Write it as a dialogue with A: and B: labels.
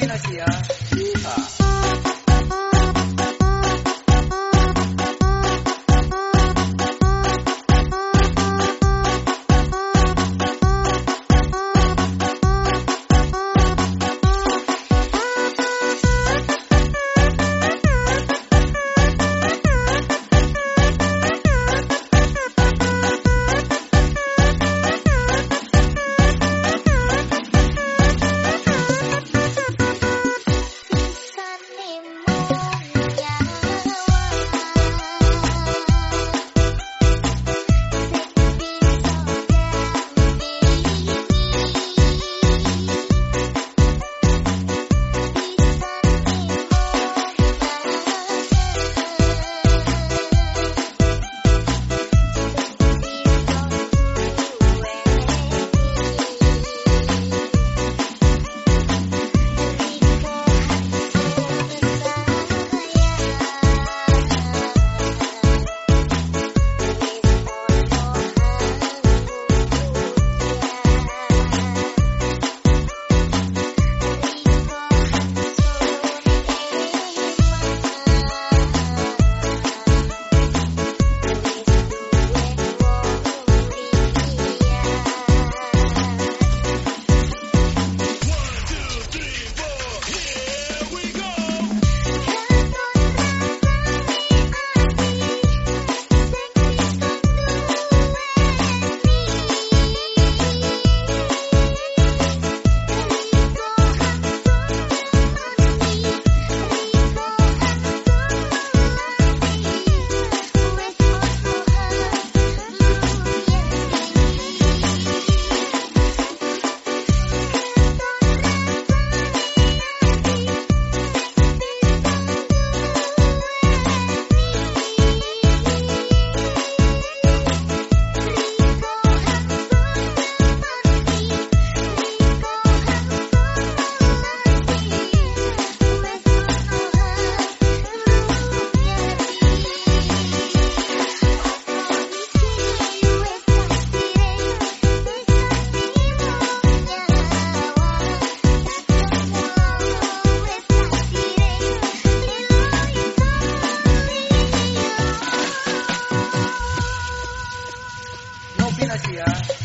A: 对得起啊。Nasi.